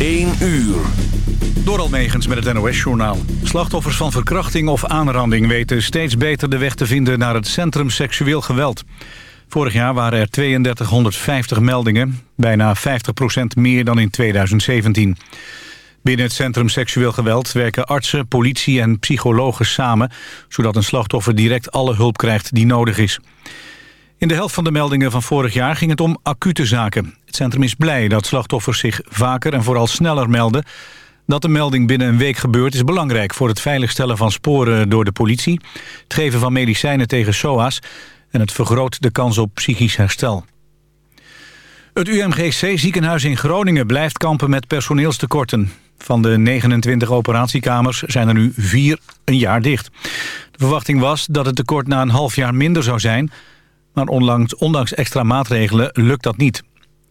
1 uur. Door Almegens met het NOS-journaal. Slachtoffers van verkrachting of aanranding weten steeds beter de weg te vinden naar het centrum seksueel geweld. Vorig jaar waren er 3250 meldingen, bijna 50% meer dan in 2017. Binnen het centrum seksueel geweld werken artsen, politie en psychologen samen... zodat een slachtoffer direct alle hulp krijgt die nodig is. In de helft van de meldingen van vorig jaar ging het om acute zaken. Het centrum is blij dat slachtoffers zich vaker en vooral sneller melden. Dat de melding binnen een week gebeurt is belangrijk... voor het veiligstellen van sporen door de politie... het geven van medicijnen tegen SOA's... en het vergroot de kans op psychisch herstel. Het UMGC-ziekenhuis in Groningen blijft kampen met personeelstekorten. Van de 29 operatiekamers zijn er nu vier een jaar dicht. De verwachting was dat het tekort na een half jaar minder zou zijn... maar ondanks, ondanks extra maatregelen lukt dat niet.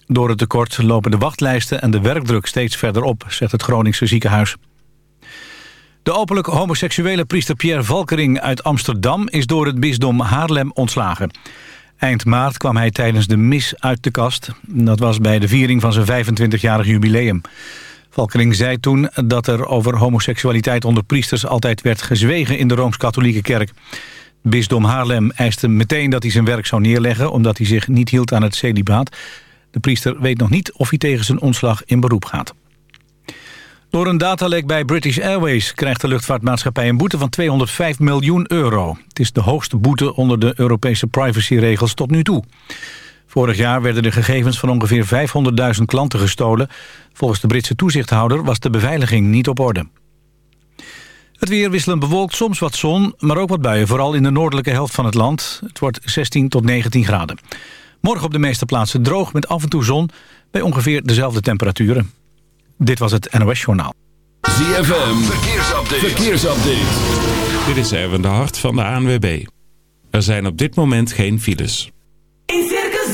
Door het tekort lopen de wachtlijsten en de werkdruk steeds verder op... zegt het Groningse ziekenhuis. De openlijk homoseksuele priester Pierre Valkering uit Amsterdam... is door het bisdom Haarlem ontslagen. Eind maart kwam hij tijdens de mis uit de kast. Dat was bij de viering van zijn 25-jarig jubileum. Valkering zei toen dat er over homoseksualiteit onder priesters altijd werd gezwegen in de Rooms-Katholieke Kerk. Bisdom Haarlem eiste meteen dat hij zijn werk zou neerleggen omdat hij zich niet hield aan het celibaat. De priester weet nog niet of hij tegen zijn ontslag in beroep gaat. Door een datalek bij British Airways krijgt de luchtvaartmaatschappij een boete van 205 miljoen euro. Het is de hoogste boete onder de Europese privacyregels tot nu toe. Vorig jaar werden de gegevens van ongeveer 500.000 klanten gestolen. Volgens de Britse toezichthouder was de beveiliging niet op orde. Het weer wisselend bewolkt, soms wat zon, maar ook wat buien. Vooral in de noordelijke helft van het land. Het wordt 16 tot 19 graden. Morgen op de meeste plaatsen droog met af en toe zon... bij ongeveer dezelfde temperaturen. Dit was het NOS Journaal. ZFM, verkeersupdate. verkeersupdate. Dit is Erwin de Hart van de ANWB. Er zijn op dit moment geen files. In Circus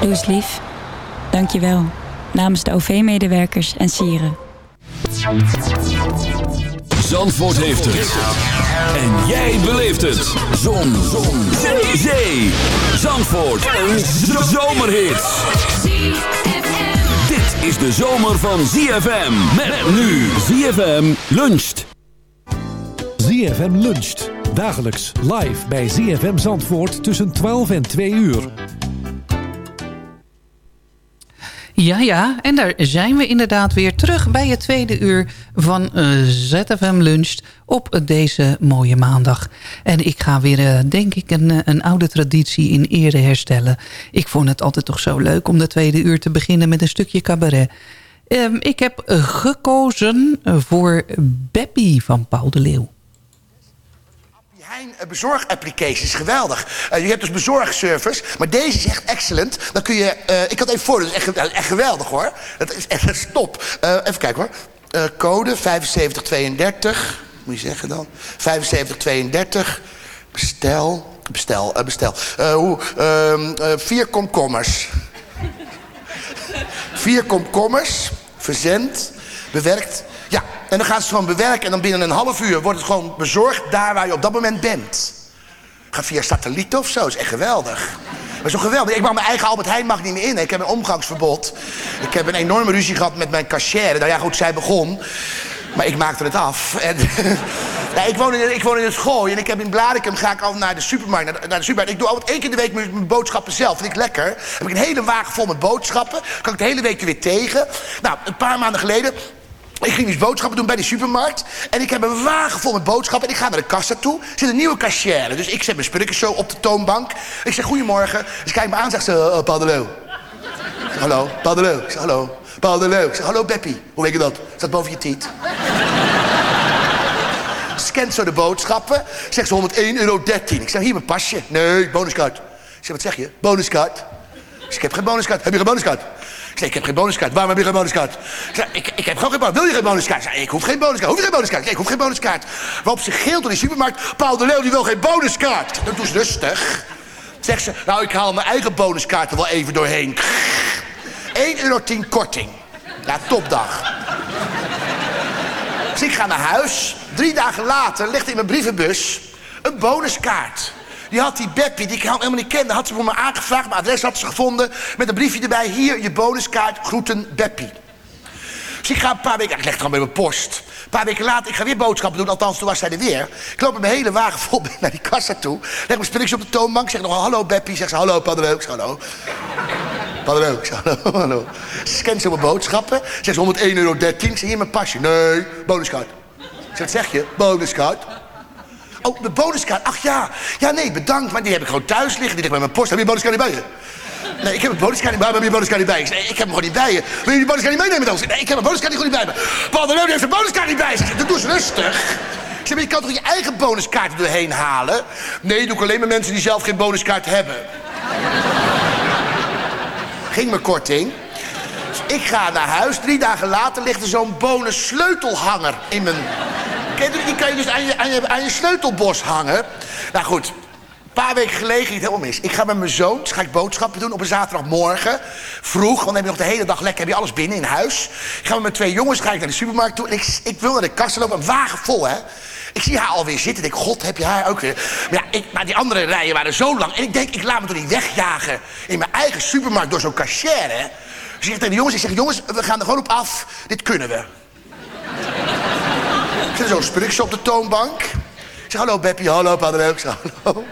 Doe eens lief. Dank je wel. Namens de OV-medewerkers en sieren. Zandvoort heeft het. En jij beleeft het. Zon. Zon. Zee. Zee. Zandvoort. Een zomerhit. Dit is de zomer van ZFM. Met nu ZFM luncht. ZFM luncht. Dagelijks live bij ZFM Zandvoort tussen 12 en 2 uur. Ja, ja, en daar zijn we inderdaad weer terug bij het tweede uur van eh, ZFM Lunch op deze mooie maandag. En ik ga weer, eh, denk ik, een, eh, een oude traditie in ere herstellen. Ik vond het altijd toch zo leuk om de tweede uur te beginnen met een stukje cabaret. Ehm, ik heb gekozen voor Beppie van Paul de Leeuw. Hein eh, bezorgapplicatie is geweldig. Eh, je hebt dus bezorgservice, maar deze is echt excellent. Dan kun je, eh, ik had even voor, dat is echt, echt geweldig hoor. Dat is echt top. Eh, even kijken hoor. Code 7532, moet je zeggen dan. 7532, bestel, bestel, bestel. Hoe, ehm, eh, vier komkommers. vier komkommers, verzend, bewerkt. Ja, en dan gaan ze het gewoon bewerken en dan binnen een half uur wordt het gewoon bezorgd daar waar je op dat moment bent. Ga via satelliet of zo, is echt geweldig. Maar toch geweldig? Ik mag mijn eigen Albert Heijn mag niet meer in. Ik heb een omgangsverbod. Ik heb een enorme ruzie gehad met mijn cashier. Nou ja, goed, zij begon. Maar ik maakte het af. En, ja, ik, woon in, ik woon in het Gooi en ik heb in Blarikum ga ik al naar de supermarkt. Naar de, supermarkt. Ik doe altijd één keer in de week mijn, boodschappen zelf. Vind ik lekker. heb ik een hele wagen vol met boodschappen. Kan ik de hele week er weer tegen. Nou, een paar maanden geleden ik ging dus boodschappen doen bij de supermarkt. En ik heb een wagen vol met boodschappen. En ik ga naar de kassa toe. Er zit een nieuwe cashier. Dus ik zet mijn spulletjes zo op de toonbank. Ik zeg goedemorgen. Ze kijkt me aan zegt ze, Leeuw. Ik zeg, hallo, Leeuw. Ik zeg, hallo, Leeuw. Ik zeg, hallo Beppie. Hoe weet je dat? Staat boven je tiet. Scant zo de boodschappen. Zegt ze 101,13 euro. Ik zeg, hier mijn pasje. Nee, bonuskaart. Ik zeg, wat zeg je? Bonuskaart. Ik zeg, ik heb geen bonuskaart. Heb je geen bonuskaart? Zeg, ik heb geen bonuskaart. Waarom heb je geen bonuskaart? Ik ik, heb gewoon geen bonuskaart. Wil je geen bonuskaart? Ik, zeg, ik hoef geen bonuskaart. Hoef je geen bonuskaart? Ik, hoef geen bonuskaart. Waarop ze geelt door die supermarkt. Paul de Leeuw, die wil geen bonuskaart. Dan doe ze rustig. Zegt ze, nou, ik haal mijn eigen bonuskaart er wel even doorheen. 1,10 euro korting. Ja, topdag. Dus ik ga naar huis. Drie dagen later ligt in mijn brievenbus een bonuskaart. Die had die Beppie, die ik helemaal niet kende, had ze voor me aangevraagd. Mijn adres had ze gevonden met een briefje erbij. Hier, je bonuskaart, groeten Beppie. Dus ik ga een paar weken, ik leg het gewoon bij mijn post. Een paar weken later, ik ga weer boodschappen doen, althans toen was zij er weer. Ik loop met mijn hele wagen vol naar die kassa toe. Leg mijn spulletjes op de toonbank, zeg nog hallo Beppie. Zeg ze hallo zeg hallo. Zeg hallo, hallo. Ze scant zo mijn boodschappen, zegt ze 101,13 euro. Zeg hier mijn pasje. Nee, bonuskaart. Ik zeg, zeg je? Bonuskaart. Oh, de bonuskaart. Ach ja. Ja, nee, bedankt. Maar die heb ik gewoon thuis liggen. Die ligt bij mijn post. Heb je bonuskaart niet bij je? Nee, ik heb een bonuskaart niet bij me. Heb je bonuskaart niet bij je? Nee, ik heb hem gewoon niet bij je. Wil je die bonuskaart niet meenemen dan? Nee, ik heb mijn bonuskaart niet goed niet bij me. Paul de heeft zijn bonuskaart niet bij zich. Doe eens rustig. Ik zeg, maar je kan toch je eigen bonuskaart er doorheen halen? Nee, doe ik alleen met mensen die zelf geen bonuskaart hebben. Ging mijn korting. Ik ga naar huis. Drie dagen later ligt er zo'n bonus sleutelhanger in mijn... Die kan je dus aan je, aan, je, sleutelbos hangen. Nou goed, een paar weken geleden ging helemaal mis. Ik ga met mijn zoon, dus ga ik boodschappen doen op een zaterdagmorgen. Vroeg, want dan heb je nog de hele dag lekker, heb je alles binnen in huis. Ik ga met mijn twee jongens ga ik naar de supermarkt toe. En ik, ik wil naar de kassa lopen, een wagen vol hè. Ik zie haar alweer zitten. Ik denk, god, heb je haar ook weer. Maar, ja, ik, maar die andere rijen waren zo lang. En ik denk, ik laat me toch niet wegjagen in mijn eigen supermarkt door zo'n cashier, hè. Dus ik zeg tegen de jongens, ik zeg, jongens, we gaan er gewoon op af. Dit kunnen we. Ik zet zo'n spulletjes op de toonbank. Ik zeg, hallo Beppie, hallo Padre. Ik zeg, hallo.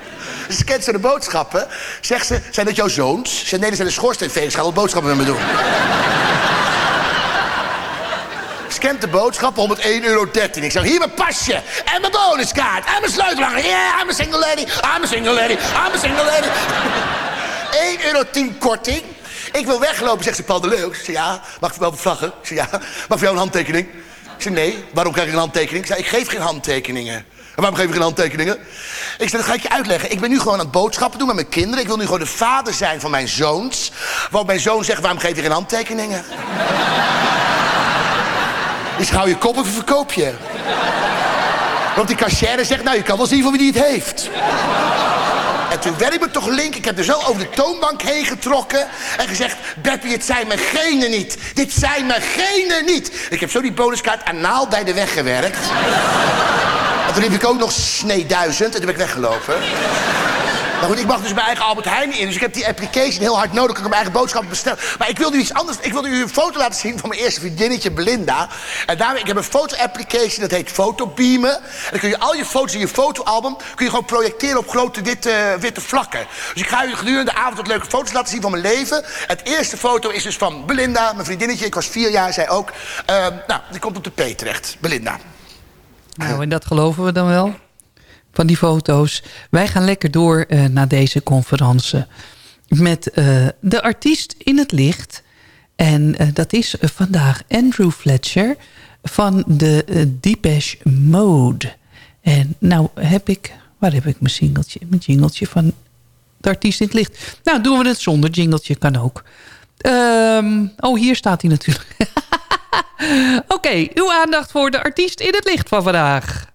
Ze kent ze de boodschappen. Zegt ze, zijn dat jouw zoons? Ze nee, dat zijn de schoorsteenvegers. Ga wat boodschappen met me doen. Scant de boodschappen, 101,13 euro. Ik zeg, hier mijn pasje. En mijn bonuskaart. En mijn sleutelhanger. Yeah, I'm a single lady. I'm a single lady. I'm a single lady. 1,10 euro korting. Ik wil weglopen, zegt ze Paul de. Ik ja, mag ik wel bevlaggen? Ik zeg, ja, mag voor jou een handtekening? Ik zeg, nee, waarom krijg ik een handtekening? Ik zeg, ik geef geen handtekeningen. En waarom geef ik geen handtekeningen? Ik zeg, dat ga ik je uitleggen. Ik ben nu gewoon aan het boodschappen doen met mijn kinderen. Ik wil nu gewoon de vader zijn van mijn zoons. Waarop mijn zoon zegt, waarom geef je geen handtekeningen? Ik hou je kop of verkoop je. Want die cashier zegt, nou, je kan wel zien van wie die het heeft. En toen werd ik me toch link. Ik heb er zo over de toonbank heen getrokken. En gezegd, Beppie, het zijn mijn genen niet. Dit zijn mijn genen niet. Ik heb zo die bonuskaart anaal bij de weg gewerkt. En toen riep ik ook nog snee duizend. En toen ben ik weggelopen. Maar goed, ik mag dus mijn eigen Albert Heijn in. Dus ik heb die application heel hard nodig. Ik kan mijn eigen boodschappen bestellen. Maar ik wilde u iets anders. Ik wilde u een foto laten zien van mijn eerste vriendinnetje Belinda. En daarmee, ik heb een foto-application. Dat heet Fotobeamen. En dan kun je al je foto's in je fotoalbum... kun je gewoon projecteren op grote witte, witte vlakken. Dus ik ga u gedurende de avond wat leuke foto's laten zien van mijn leven. Het eerste foto is dus van Belinda, mijn vriendinnetje. Ik was vier jaar, zij ook. Uh, nou, die komt op de P terecht. Belinda. Nou, en dat geloven we dan wel? Van die foto's. Wij gaan lekker door uh, naar deze conferentie. Met uh, de artiest in het licht. En eh, dat is eh, vandaag Andrew Fletcher van de eh, Depeche Mode. En nou heb ik... Waar heb ik mijn singeltje? Mijn jingeltje van de artiest in het licht. Nou, doen we het zonder jingeltje, kan ook. Ehm, oh, hier staat hij natuurlijk. Oké, uw aandacht voor de artiest in het licht van vandaag.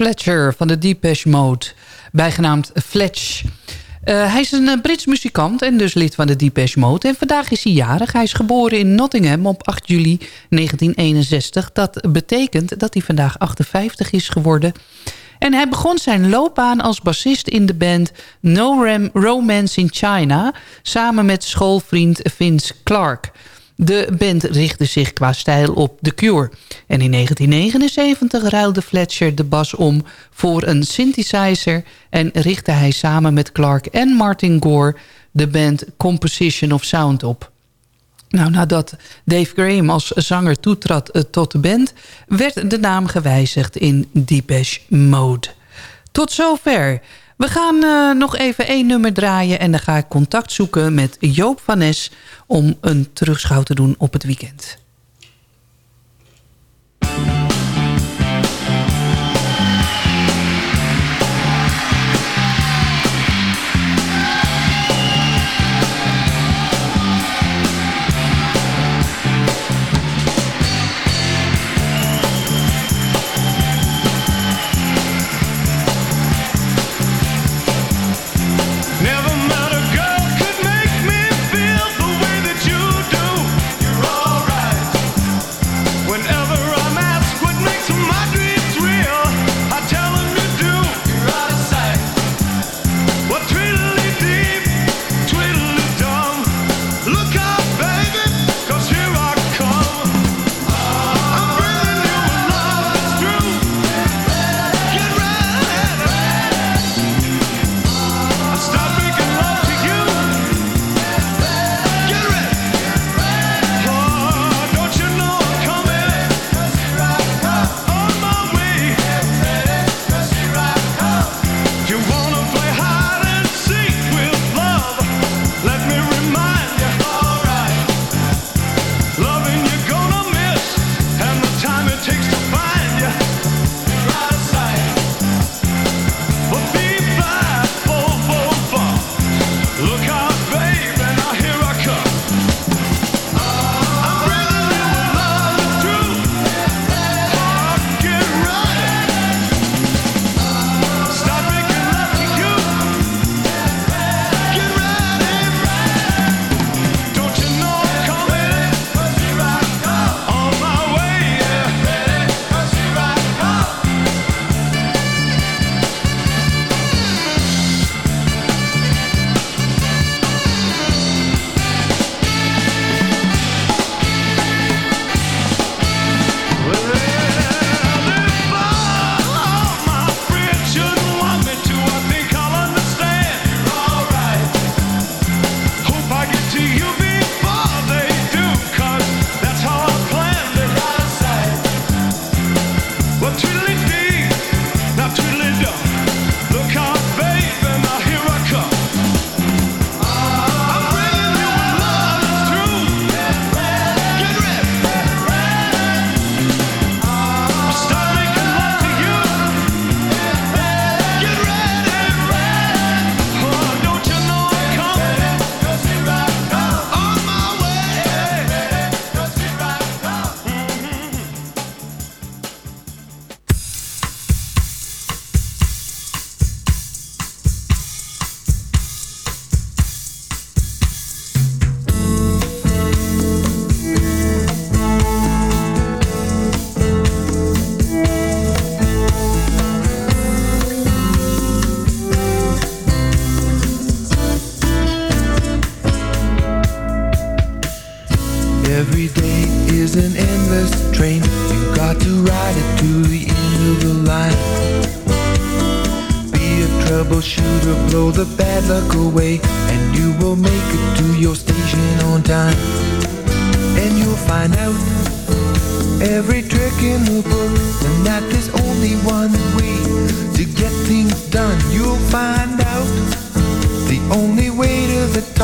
Fletcher van de Depeche Mode, bijgenaamd Fletch. Eh, hij is een eh, Brits muzikant en dus lid van de Depeche Mode. En vandaag is hij jarig. Hij is geboren in Nottingham op 8 juli 1961. Dat betekent dat hij vandaag 58 is geworden. En hij begon zijn loopbaan als bassist in de band No Ram Romance in China... samen met schoolvriend Vince Clark. De band richtte zich qua stijl op The Cure. En in 1979 ruilde Fletcher de bas om voor een synthesizer... en richtte hij samen met Clark en Martin Gore de band Composition of Sound op. Nou, nadat Dave Graham als zanger toetrad eh, tot de band... werd de naam gewijzigd in Depeche Mode. Tot zover. We gaan eh, nog even één nummer draaien... en dan ga ik contact zoeken met Joop van Nes... om een terugschouw te doen op het weekend.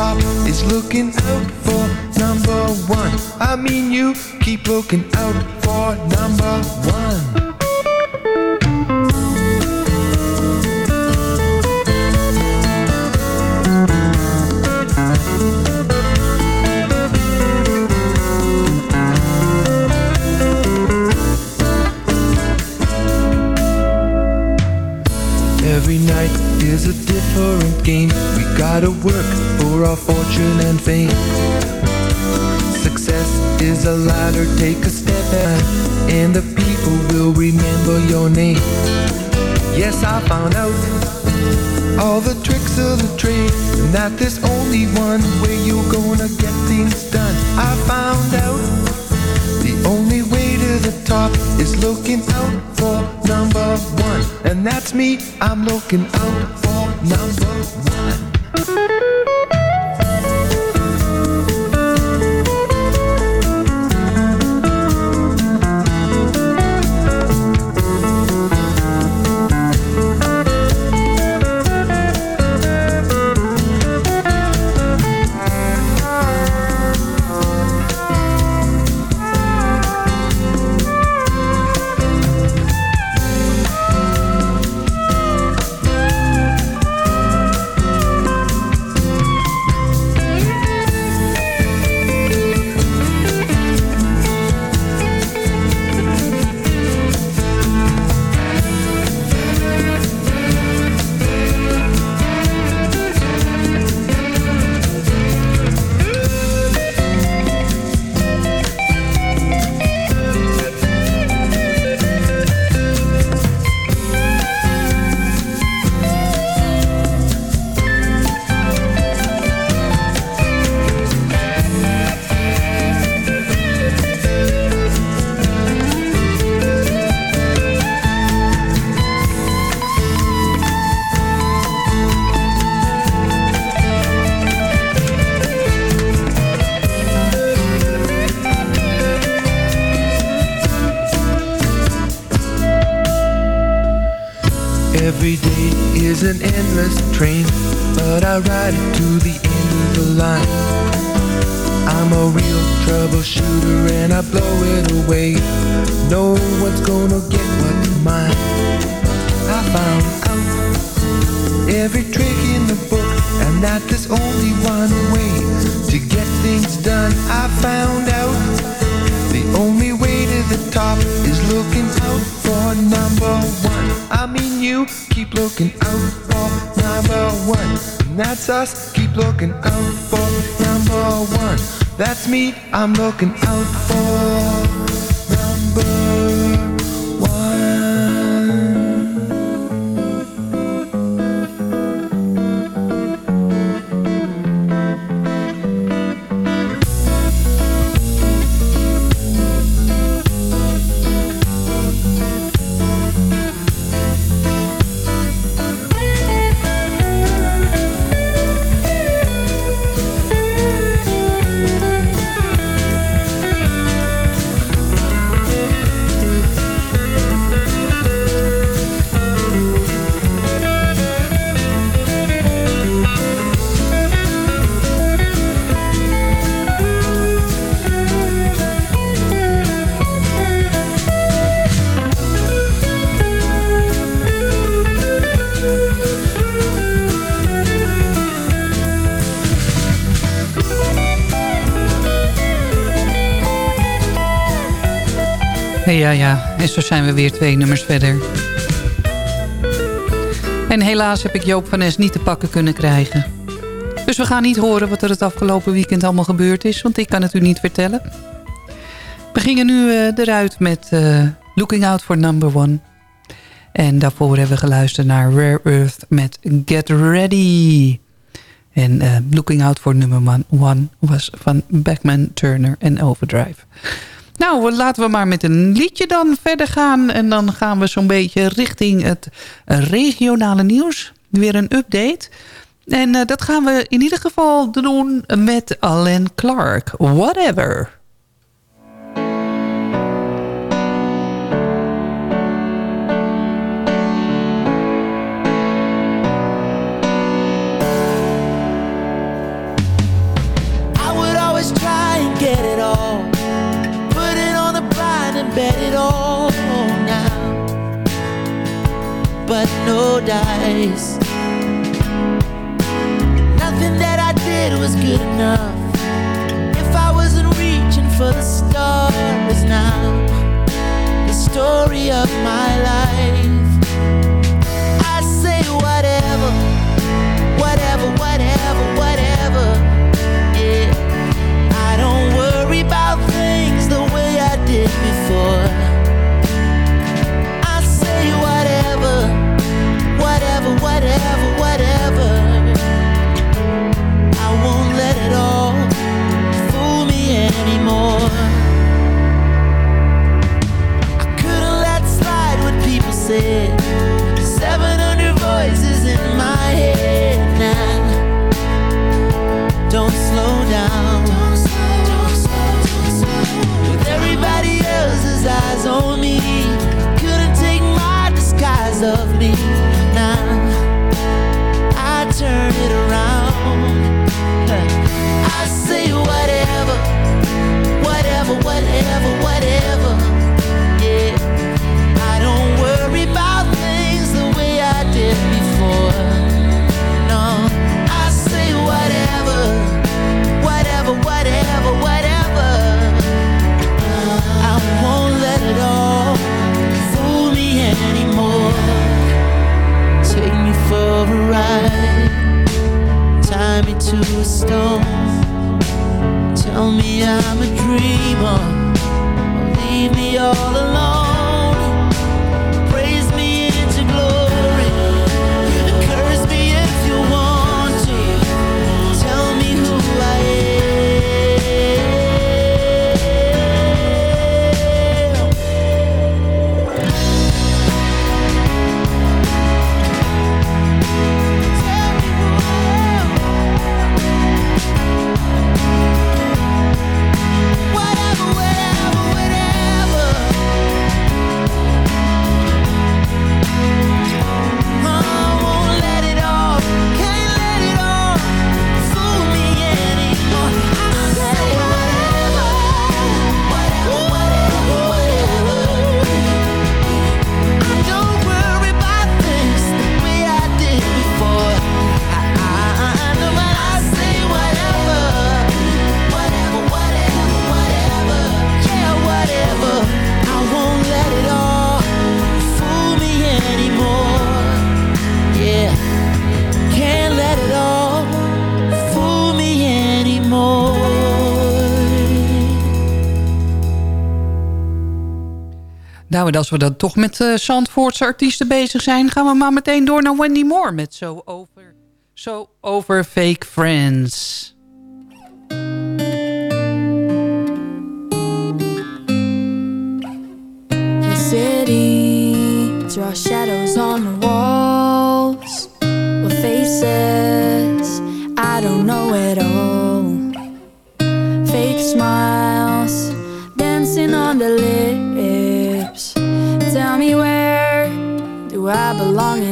Top is looking out for number one. I mean, you keep looking out for number one. Every night is a different game. We gotta work for our fortune and fame. Success is a ladder, take a step back, and the people will remember your name. Yes, I found out all the tricks of the trade, and that there's only one way you're gonna get things done. I found out the only way to the top is looking out for number one, and that's me. I'm looking out for number one. Ja, ja. En zo zijn we weer twee nummers verder. En helaas heb ik Joop van Es niet te pakken kunnen krijgen. Dus we gaan niet horen wat er het afgelopen weekend allemaal gebeurd is. Want ik kan het u niet vertellen. We gingen nu eh, eruit met eh, Looking Out for Number One. En daarvoor hebben we geluisterd naar Rare Earth met Get Ready. En eh, Looking Out for Number One, was van Beckman, Turner en Overdrive. Nou, laten we maar met een liedje dan verder gaan. En dan gaan we zo'n beetje richting het regionale nieuws. Weer een update. En eh, dat gaan we in ieder geval doen met Alan Clark. Whatever. No. Nothing that I did was good enough. If I wasn't reaching for the stars now, the story of my life. I say whatever, whatever, whatever, whatever. Yeah. I don't worry about things the way I did before. Nou, en als we dan toch met eh Zandvoortse artiesten bezig zijn... gaan we maar meteen door naar Wendy Moore met So Over, so over Fake Friends. The city draws shadows on the walls with faces I don't know at all. Fake smiles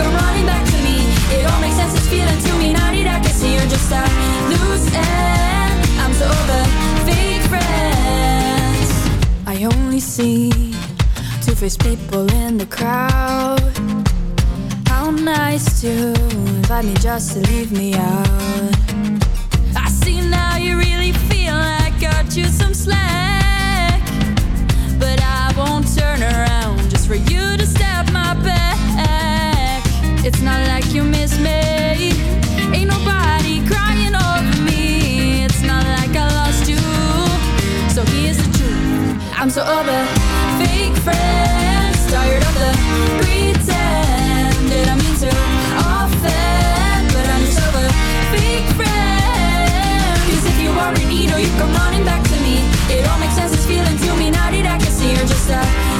come running back to me, it all makes sense. It's feeling to me. Now that I can see you're just a loose end. I'm so over fake friends. I only see two-faced people in the crowd. How nice to invite me just to leave me out. I see now you really feel I got you some slack. But I won't turn around just for you to stab my back. It's not like you miss me. Ain't nobody crying over me. It's not like I lost you. So here's the truth. I'm so over fake friends. Tired of the pretend. I mean? But I'm just over fake if you are in need or you come running back to me, it all makes sense. I can see you're just a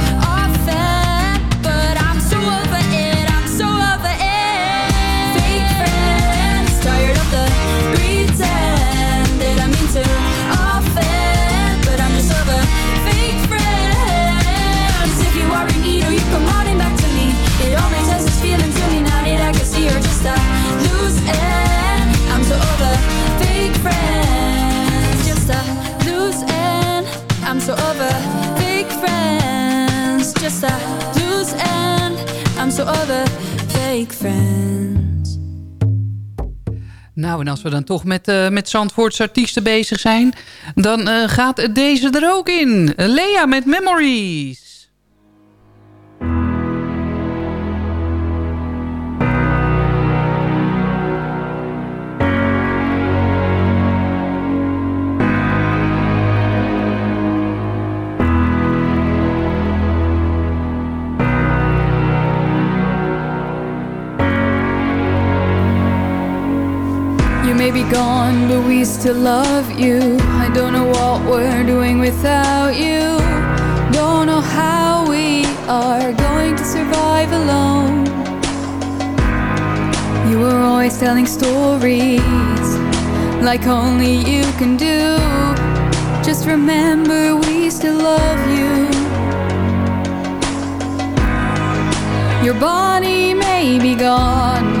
friends. Nou, en als we dan toch met, eh met Zandvoortse artiesten bezig zijn... dan eh, gaat deze er ook in. Lea met Memories. May be gone, but we still love you. I don't know what we're doing without you. Don't know how we are going to survive alone. You were always telling stories like only you can do. Just remember, we still love you. Your body may be gone,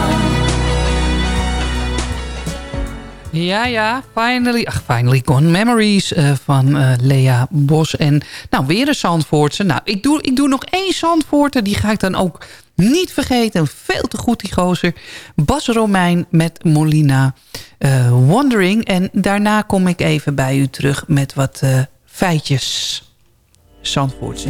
Ja, ja, finally, ach, finally Gone Memories eh, van eh, Lea Bos. En nou, weer een Zandvoortse. Nou, ik doe, ik doe nog één Zandvoorter. Die ga ik dan ook niet vergeten. Veel te goed, die gozer. Bas Romein met Molina eh, Wondering. En daarna kom ik even bij u terug met wat feitjes. Zandvoortse.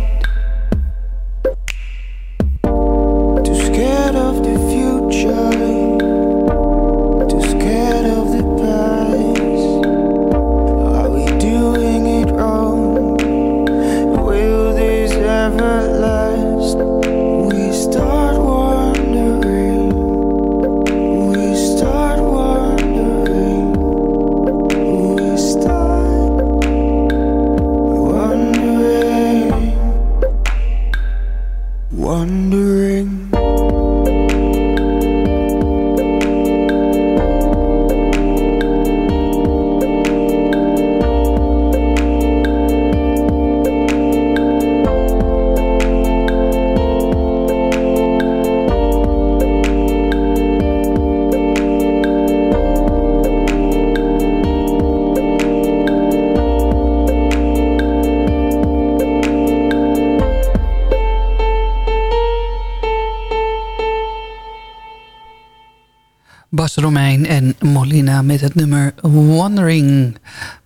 Bas Romein en Molina met het nummer Wandering.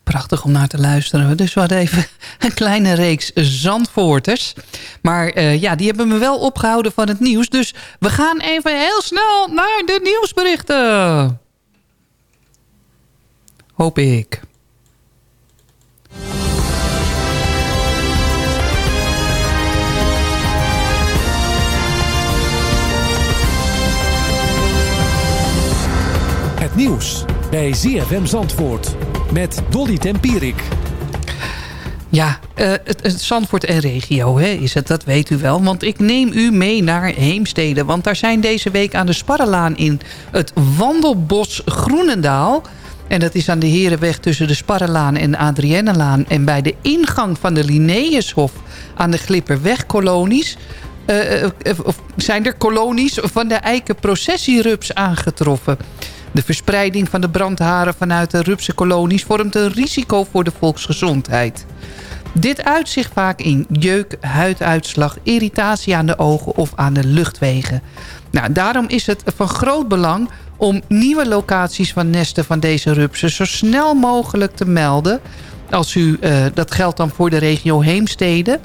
Prachtig om naar te luisteren. Dus we hadden even een kleine reeks Zandvoorters. Maar uh, ja, die hebben me wel opgehouden van het nieuws. Dus we gaan even heel snel naar de nieuwsberichten. Hoop ik. Nieuws bij ZFM Zandvoort met Dolly Tempierik. Ja, uh, het, Zandvoort en regio hè, is het, dat weet u wel. Want ik neem u mee naar Heemstede. Want daar zijn deze week aan de Sparrelaan in het Wandelbos Groenendaal... En dat is aan de Herenweg tussen de Sparrelaan en de Adriennelaan. En bij de ingang van de Linnaeushof aan de Glipperweg-kolonies... Uh, zijn er kolonies van de eikenprocessierups aangetroffen. De verspreiding van de brandharen vanuit de rupsenkolonies vormt een risico voor de volksgezondheid. Dit uit zich vaak in jeuk, huiduitslag, irritatie aan de ogen of aan de luchtwegen. Nou, daarom is het van groot belang om nieuwe locaties van nesten van deze rupsen zo snel mogelijk te melden. Als u, uh, dat geldt dan voor de regio Heemstede.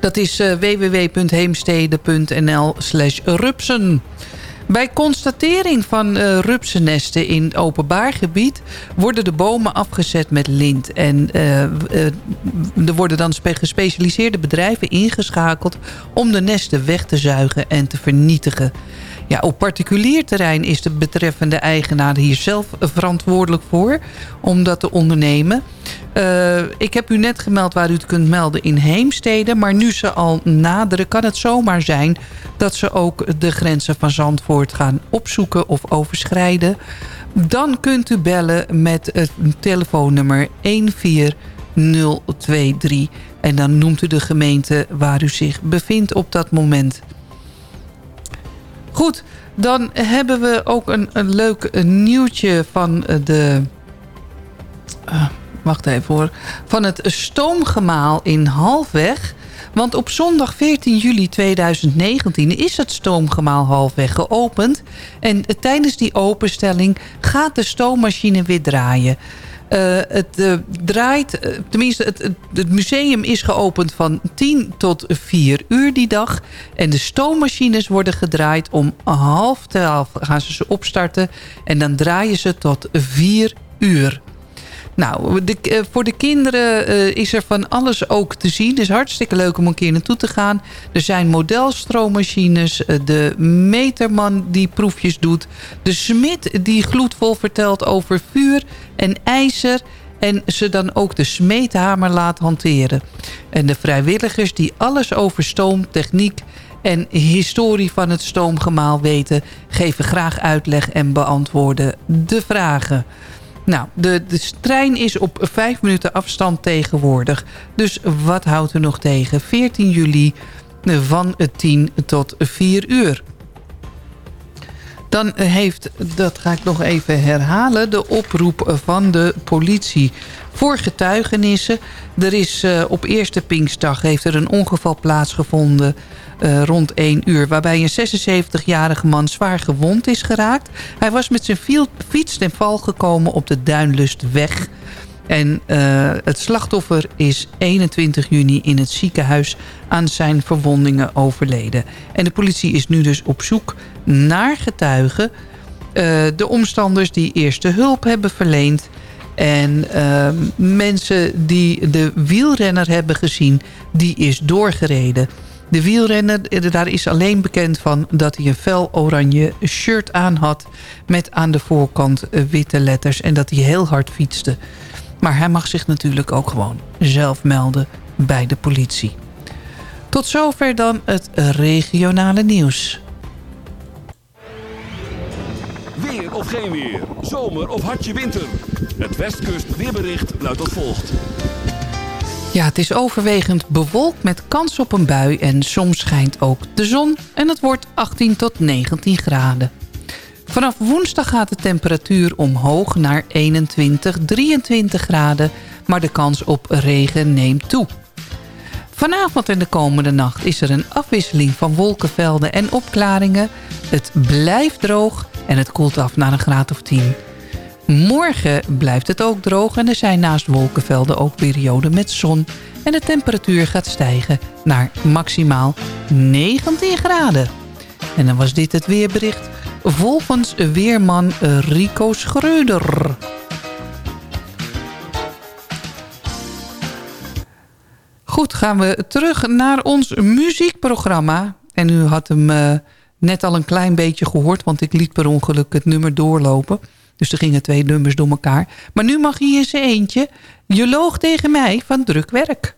Dat is uh, www.heemstede.nl slash rupsen. Bij constatering van uh, rupsennesten in openbaar gebied... worden de bomen afgezet met lint. En uh, uh, er worden dan gespecialiseerde bedrijven ingeschakeld... om de nesten weg te zuigen en te vernietigen. Ja, op particulier terrein is de betreffende eigenaar hier zelf verantwoordelijk voor... om dat te ondernemen. Uh, ik heb u net gemeld waar u het kunt melden in Heemstede... maar nu ze al naderen kan het zomaar zijn... dat ze ook de grenzen van Zandvoort gaan opzoeken of overschrijden. Dan kunt u bellen met het telefoonnummer 14023... en dan noemt u de gemeente waar u zich bevindt op dat moment... Goed, dan hebben we ook een, een leuk nieuwtje van de... Uh, wacht even. Van het stoomgemaal in Halfweg. Want op zondag 14 juli 2019 is het stoomgemaal Halfweg geopend. En tijdens die openstelling gaat de stoommachine weer draaien. Uh, het uh, draait, uh, tenminste het, het, het, museum is geopend van 10 tot 4 uur die dag. En de stoommachines worden gedraaid om half twaalf gaan ze ze opstarten. En dan draaien ze tot 4 uur. Nou, de, voor de kinderen uh, is er van alles ook te zien. Het is hartstikke leuk om een keer naartoe te gaan. Er zijn modelstroommachines. Uh, de meterman die proefjes doet. De smid die gloedvol vertelt over vuur en ijzer. En ze dan ook de smeethamer laat hanteren. En de vrijwilligers die alles over stoom, techniek en historie van het stoomgemaal weten... geven graag uitleg en beantwoorden de vragen. Nou, de, de trein is op vijf minuten afstand tegenwoordig. Dus wat houdt er nog tegen? 14 juli van 10 tot 4 uur. Dan heeft, dat ga ik nog even herhalen... de oproep van de politie voor getuigenissen. Er is uh, op eerste Pinkstdag heeft er een ongeval plaatsgevonden... Uh, rond 1 uur... waarbij een 76-jarige man zwaar gewond is geraakt. Hij was met zijn fiets ten val gekomen op de Duinlustweg... En uh, het slachtoffer is 21 juni in het ziekenhuis aan zijn verwondingen overleden. En de politie is nu dus op zoek naar getuigen. Uh, de omstanders die eerste hulp hebben verleend. En uh, mensen die de wielrenner hebben gezien, die is doorgereden. De wielrenner, daar is alleen bekend van dat hij een fel oranje shirt aan had... met aan de voorkant witte letters en dat hij heel hard fietste. Maar hij mag zich natuurlijk ook gewoon zelf melden bij de politie. Tot zover dan het regionale nieuws. Weer of geen weer, zomer of hartje winter. Het Westkust weerbericht luidt als volgt. Ja, het is overwegend bewolkt met kans op een bui en soms schijnt ook de zon. En het wordt 18 tot 19 graden. Vanaf woensdag gaat de temperatuur omhoog naar 21, 23 graden, maar de kans op regen neemt toe. Vanavond en de komende nacht is er een afwisseling van wolkenvelden en opklaringen. Het blijft droog En het koelt af naar een graad of 10. Morgen blijft het ook droog en er zijn naast wolkenvelden ook perioden met zon. En de temperatuur gaat stijgen naar maximaal 19 graden. En dan was dit het weerbericht volgens weerman Rico Schreuder. Goed, gaan we terug naar ons muziekprogramma. En u had hem uh, net al een klein beetje gehoord... want ik liet per ongeluk het nummer doorlopen. Dus er gingen twee nummers door elkaar. Maar nu mag hier eens eentje. Je loog tegen mij van drukwerk. Toen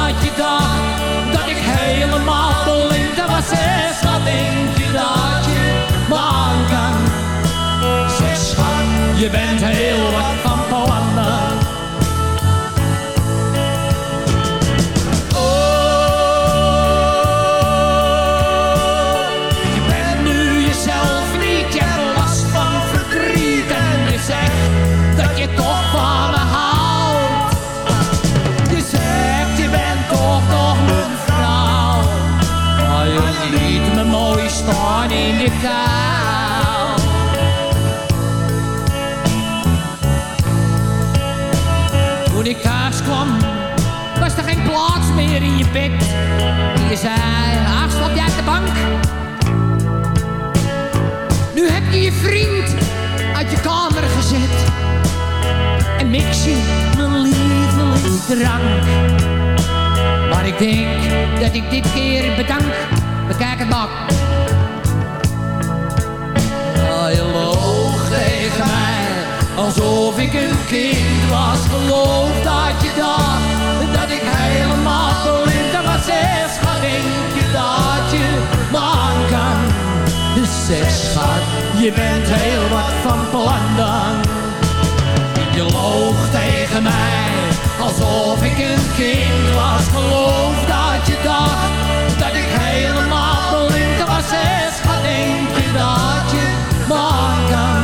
je bent heel wat van plannen. Meer in je bed. Je zei, ach, slaap jij op de bank? Nu heb je je vriend uit je kamer gezet. En mix je mijn lievelingsdrank. Maar ik denk dat ik dit keer bedank. Bekijk het maar. Ah, je loog tegen mij, alsof ik een kind was. Geloof dat je dacht dat ik helemaal blind was. Zeg, schat, denk je dat je me aan kan? Dus zeg, schat, je bent heel wat van plan dan. Je loog tegen mij, alsof ik een kind was. Geloof dat je dacht dat ik helemaal blind was. Zeg, schat, denk je dat je me aan kan?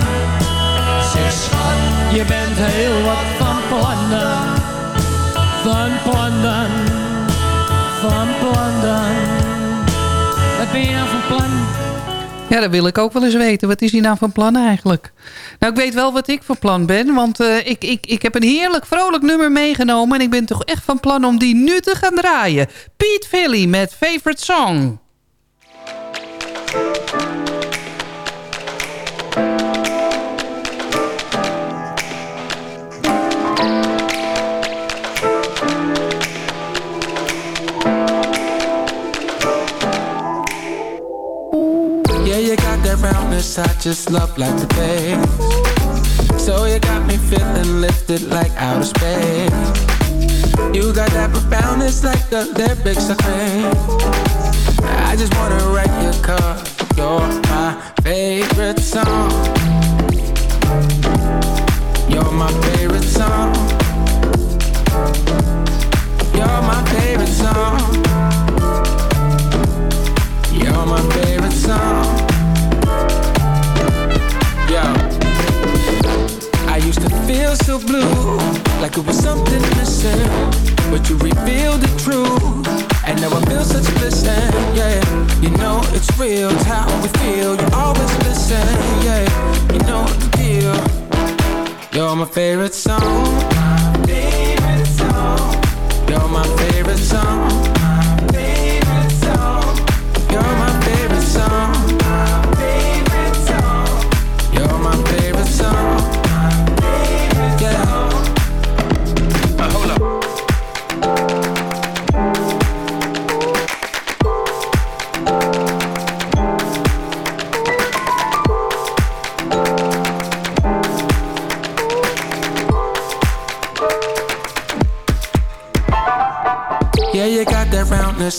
Schat, je bent heel wat van plannen. Van plannen, van plannen. Wat ben je nou van plan? Ja, dat wil ik ook wel eens weten. Wat is hij nou van plan eigenlijk? Nou, ik weet wel wat ik van plan ben. Want uh, ik, ik, ik heb een heerlijk vrolijk nummer meegenomen. En ik ben toch echt van plan om die nu te gaan draaien. Pete Philly met Favorite Song. I just love like the. So you got me feeling lifted like outer space. You got that profoundness like the lyrics of rain. I just wanna write your card. You're my favorite song. You're my favorite feel blue, like it was something missing. But you revealed the truth, and now I feel such bliss. And yeah, you know it's real, it's how we feel. You always listen, yeah, you know the deal. You're my favorite song, my favorite song. You're my favorite song, my favorite song. You're my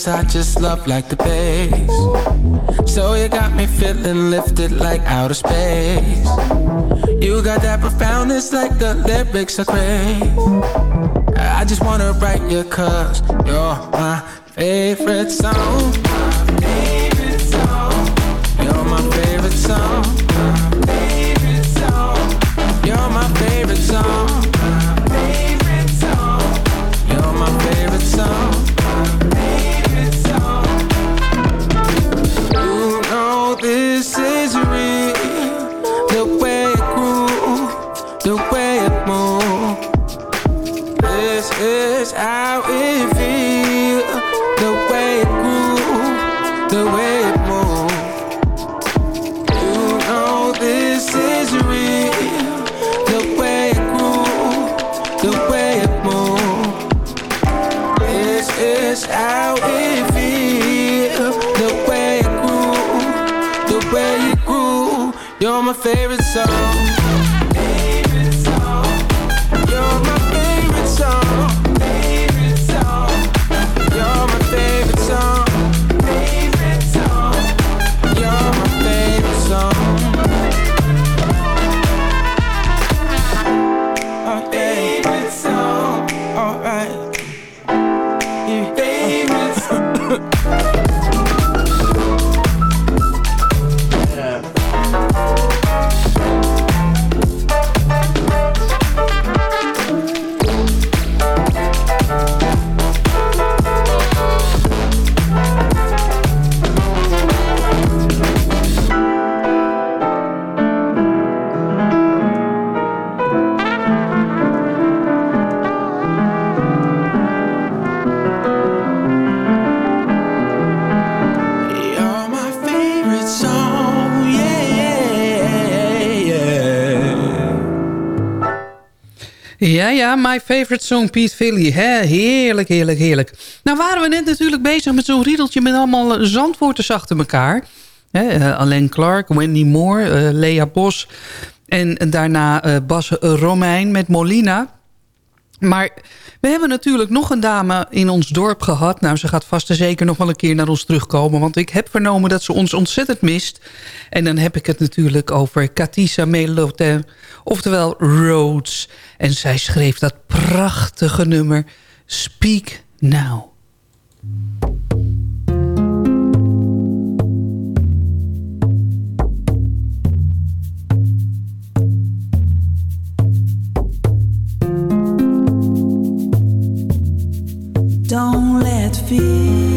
I just love like the bass. So you got me feeling lifted like outer space. You got that profoundness like the lyrics are great. I just wanna write you cause you're my favorite song. Ja, my favorite song, Pete Philly. Heerlijk, heerlijk, heerlijk. Nou waren we net natuurlijk bezig met zo'n riedeltje... met allemaal eh, zandwoorders achter elkaar. Hè? eh, Alain Clark, Wendy Moore, eh, Lea Bos... en daarna Bas Romein met Molina... Maar we hebben natuurlijk nog een dame in ons dorp gehad. Nou, ze gaat vast en zeker nog wel een keer naar ons terugkomen. Want ik heb vernomen dat ze ons ontzettend mist. En dan heb ik het natuurlijk over Katisa Melotin. Oftewel Rhodes. En zij schreef dat prachtige nummer Speak Now. Don't let fear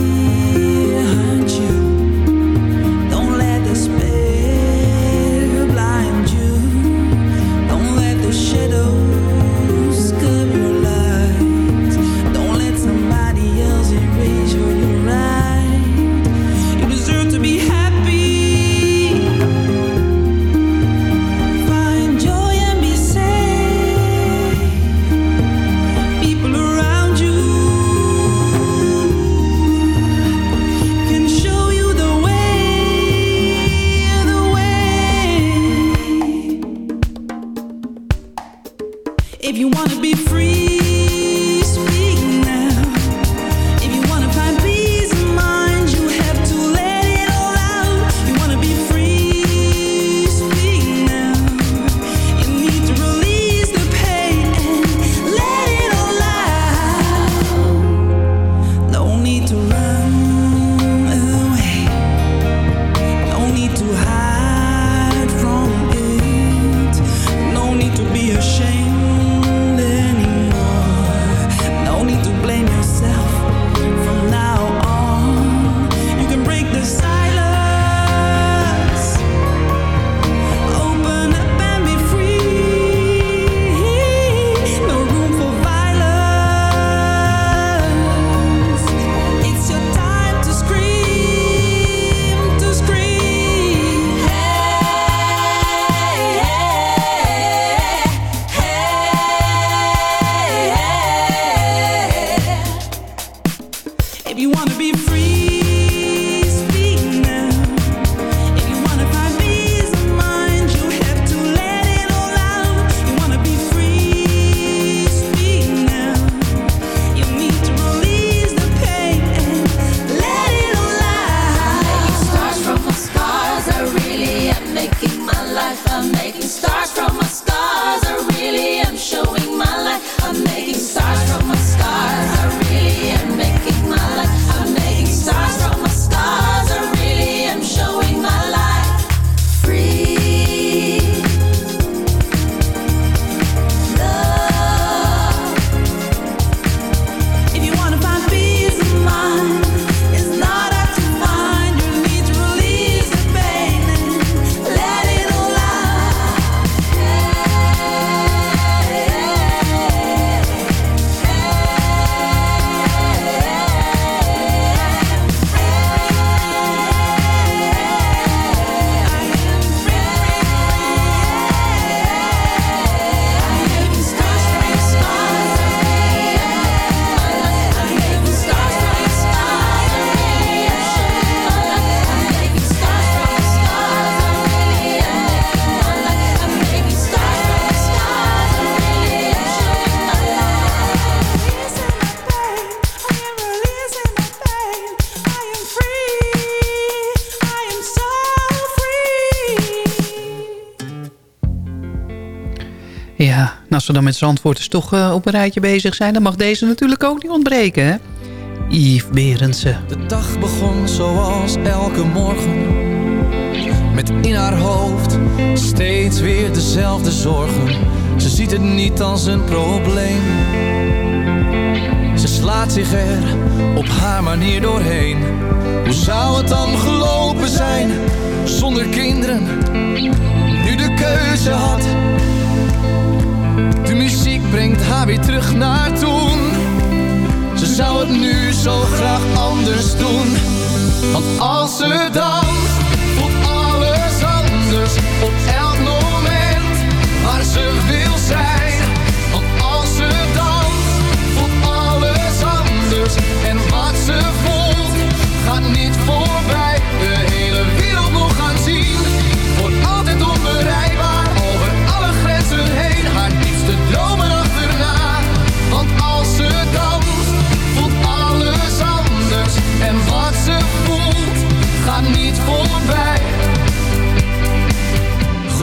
Dan met Zandvoorters toch eh, op een rijtje bezig zijn... dan mag deze natuurlijk ook niet ontbreken, hè? Yves Berendsen. De dag begon zoals elke morgen. Met in haar hoofd steeds weer dezelfde zorgen. Ze ziet het niet als een probleem. Ze slaat zich er op haar manier doorheen. Hoe zou het dan gelopen zijn zonder kinderen? Nu de keuze had muziek brengt haar weer terug naar toen. Ze zou het nu zo graag anders doen. Want als ze danst Voelt alles anders Op elk moment Waar ze wil zijn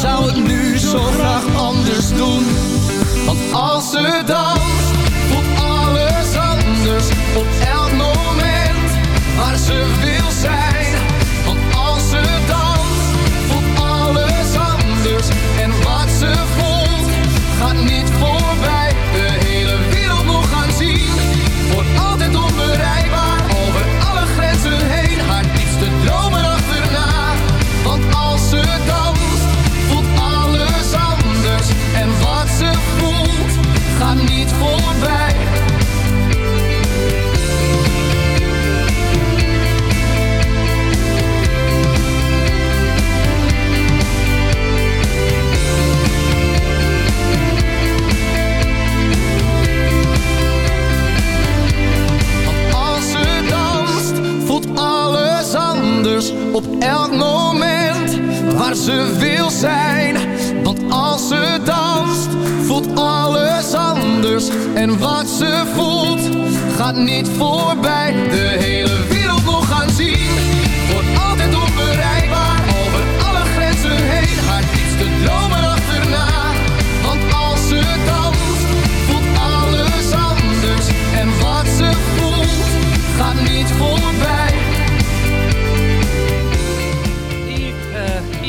Zou het nu zo graag anders doen. Want als ze danst, voelt alles anders. Op elk moment waar ze wil zijn. Op elk moment waar ze wil zijn. Want als ze danst, voelt alles anders. En wat ze voelt, gaat niet voorbij. De hele wereld nog gaan zien, wordt altijd onbereikbaar. Over alle grenzen heen, haar diepste dromen achterna. Want als ze danst, voelt alles anders. En wat ze voelt, gaat niet voorbij.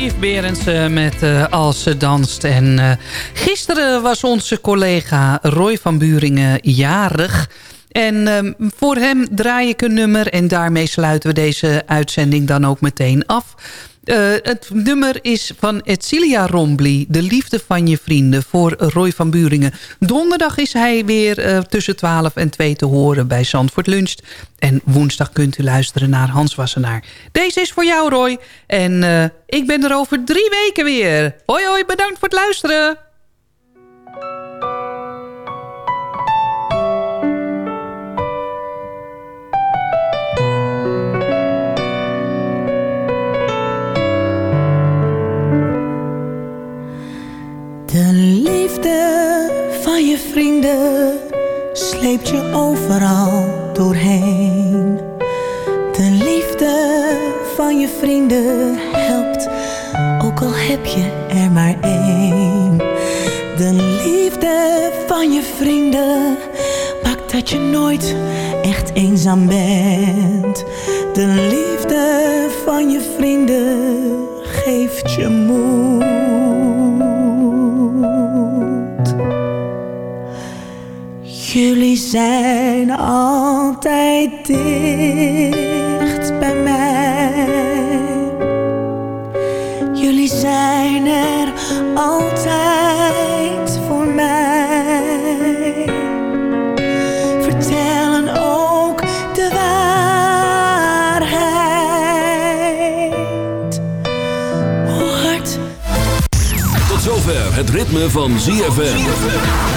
Yves Berendsen met eh, Als ze danst. En eh, gisteren was onze collega Roy van Buringen jarig. En voor hem draai ik een nummer en daarmee sluiten we deze uitzending dan ook meteen af. Eh, het nummer is van Etcilia Rombly, De Liefde van je Vrienden, voor Roy van Buringen. Donderdag is hij weer eh, tussen 12 en 2 te horen bij Zandvoort Luncht. En woensdag kunt u luisteren naar Hans Wassenaar. Deze is voor jou, Roy. En eh, ik ben er over drie weken weer. Hoi, hoi, bedankt voor het luisteren. Liefde van je vrienden sleept je overal doorheen. De liefde van je vrienden helpt, ook al heb je er maar één. De liefde van je vrienden maakt dat je nooit echt eenzaam bent. De liefde van je vrienden geeft je moed. Jullie zijn altijd dicht bij mij. Jullie zijn er altijd voor mij. Vertellen ook de waarheid. Hoe Tot zover zover het ritme van ZFM.